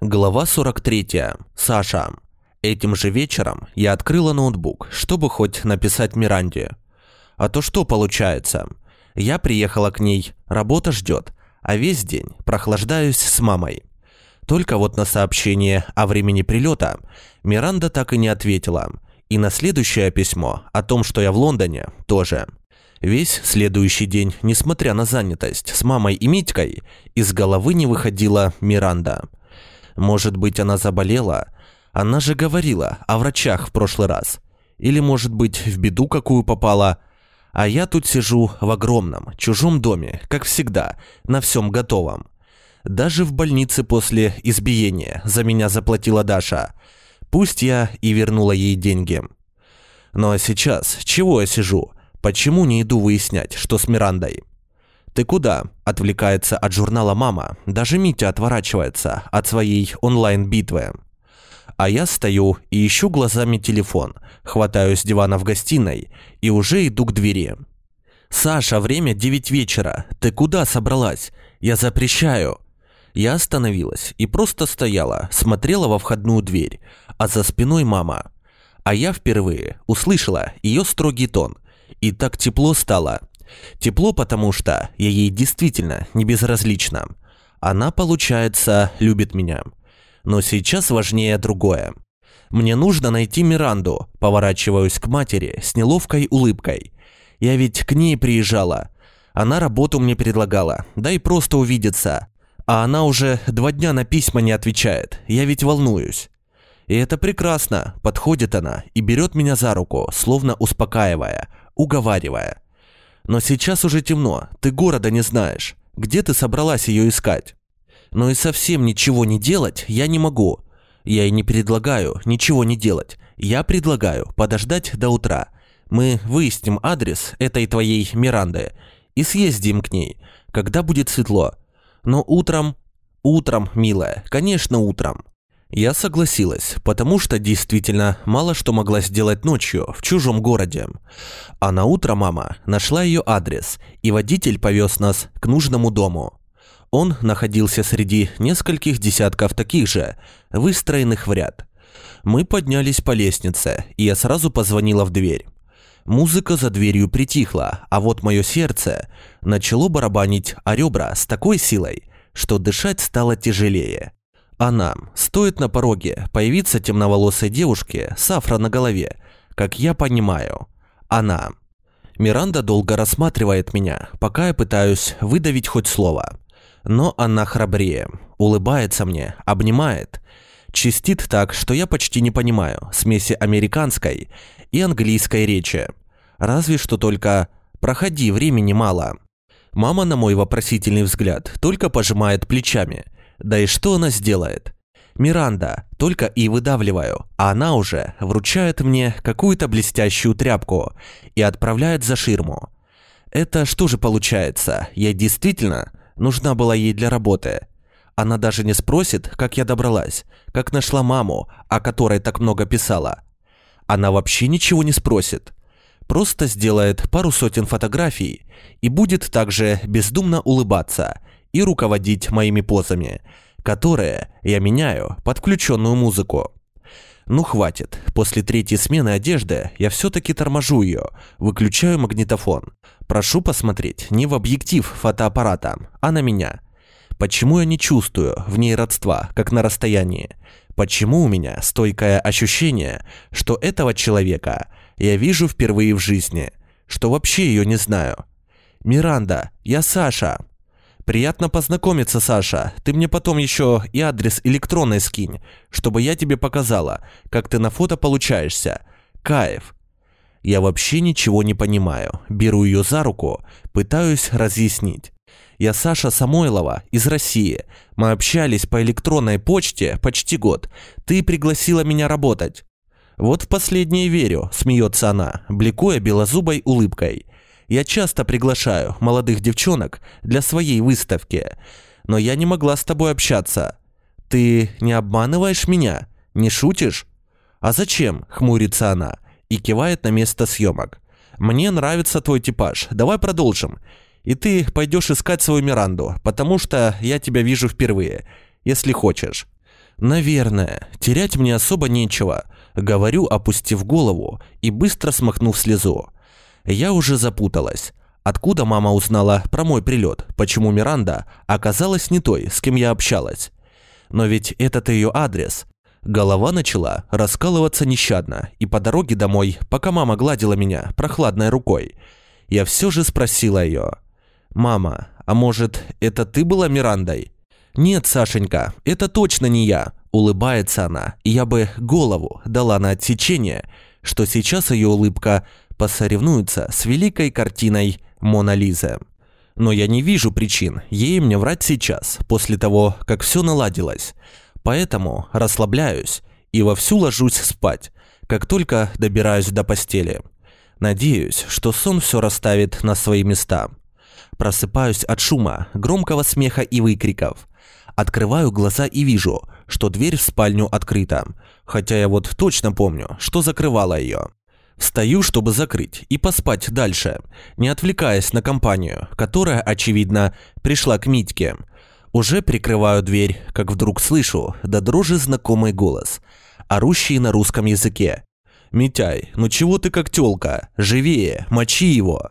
Глава 43. Саша. Этим же вечером я открыла ноутбук, чтобы хоть написать Миранде. А то что получается? Я приехала к ней, работа ждет, а весь день прохлаждаюсь с мамой. Только вот на сообщение о времени прилета Миранда так и не ответила. И на следующее письмо о том, что я в Лондоне, тоже. Весь следующий день, несмотря на занятость с мамой и Митькой, из головы не выходила Миранда – может быть, она заболела? Она же говорила о врачах в прошлый раз. Или, может быть, в беду какую попала? А я тут сижу в огромном, чужом доме, как всегда, на всем готовом. Даже в больнице после избиения за меня заплатила Даша. Пусть я и вернула ей деньги. Ну а сейчас, чего я сижу? Почему не иду выяснять, что с Мирандой? «Ты куда?» – отвлекается от журнала «Мама». Даже Митя отворачивается от своей онлайн-битвы. А я стою и ищу глазами телефон, хватаю с дивана в гостиной и уже иду к двери. «Саша, время 9 вечера. Ты куда собралась? Я запрещаю!» Я остановилась и просто стояла, смотрела во входную дверь, а за спиной мама. А я впервые услышала ее строгий тон. И так тепло стало, Тепло, потому что я ей действительно не безразлична. Она, получается, любит меня. Но сейчас важнее другое. Мне нужно найти Миранду, поворачиваюсь к матери с неловкой улыбкой. Я ведь к ней приезжала. Она работу мне предлагала, да и просто увидеться. А она уже два дня на письма не отвечает, я ведь волнуюсь. И это прекрасно, подходит она и берет меня за руку, словно успокаивая, уговаривая. Но сейчас уже темно, ты города не знаешь. Где ты собралась ее искать? Но и совсем ничего не делать я не могу. Я и не предлагаю ничего не делать. Я предлагаю подождать до утра. Мы выясним адрес этой твоей Миранды и съездим к ней, когда будет светло. Но утром... Утром, милая, конечно, утром. Я согласилась, потому что действительно мало что могла сделать ночью в чужом городе. А на утро мама нашла ее адрес, и водитель повез нас к нужному дому. Он находился среди нескольких десятков таких же, выстроенных в ряд. Мы поднялись по лестнице, и я сразу позвонила в дверь. Музыка за дверью притихла, а вот мое сердце начало барабанить о ребра с такой силой, что дышать стало тяжелее. Она стоит на пороге появиться темноволосой девушке с афро на голове, как я понимаю. Она. Миранда долго рассматривает меня, пока я пытаюсь выдавить хоть слово. Но она храбрее, улыбается мне, обнимает. Чистит так, что я почти не понимаю смеси американской и английской речи. Разве что только «проходи, времени мало». Мама на мой вопросительный взгляд только пожимает плечами – да и что она сделает? Миранда, только и выдавливаю, а она уже вручает мне какую-то блестящую тряпку и отправляет за ширму. Это что же получается? Я действительно нужна была ей для работы. Она даже не спросит, как я добралась, как нашла маму, о которой так много писала. Она вообще ничего не спросит. Просто сделает пару сотен фотографий и будет также бездумно улыбаться и руководить моими позами, которые я меняю под включенную музыку. Ну хватит, после третьей смены одежды я все-таки торможу ее, выключаю магнитофон. Прошу посмотреть не в объектив фотоаппарата, а на меня. Почему я не чувствую в ней родства, как на расстоянии? Почему у меня стойкое ощущение, что этого человека я вижу впервые в жизни, что вообще ее не знаю? Миранда, я Саша. «Приятно познакомиться, Саша. Ты мне потом еще и адрес электронной скинь, чтобы я тебе показала, как ты на фото получаешься. Кайф». Я вообще ничего не понимаю. Беру ее за руку, пытаюсь разъяснить. Я Саша Самойлова из России. Мы общались по электронной почте почти год. Ты пригласила меня работать. Вот в последнее верю, смеется она, бликуя белозубой улыбкой. Я часто приглашаю молодых девчонок для своей выставки, но я не могла с тобой общаться. Ты не обманываешь меня? Не шутишь? А зачем? Хмурится она и кивает на место съемок. Мне нравится твой типаж. Давай продолжим. И ты пойдешь искать свою Миранду, потому что я тебя вижу впервые, если хочешь. Наверное, терять мне особо нечего, говорю, опустив голову и быстро смахнув слезу. Я уже запуталась. Откуда мама узнала про мой прилет? Почему Миранда оказалась не той, с кем я общалась? Но ведь этот ее адрес. Голова начала раскалываться нещадно, и по дороге домой, пока мама гладила меня прохладной рукой, я все же спросила ее. «Мама, а может, это ты была Мирандой?» «Нет, Сашенька, это точно не я», – улыбается она, и я бы голову дала на отсечение, что сейчас ее улыбка посоревнуется с великой картиной Мона Лизы. Но я не вижу причин ей мне врать сейчас, после того, как все наладилось. Поэтому расслабляюсь и вовсю ложусь спать, как только добираюсь до постели. Надеюсь, что сон все расставит на свои места. Просыпаюсь от шума, громкого смеха и выкриков. Открываю глаза и вижу, что дверь в спальню открыта, хотя я вот точно помню, что закрывала ее. Встаю, чтобы закрыть и поспать дальше, не отвлекаясь на компанию, которая, очевидно, пришла к Митьке. Уже прикрываю дверь, как вдруг слышу до дрожи знакомый голос, орущий на русском языке. «Митяй, ну чего ты как тёлка? Живее, мочи его!»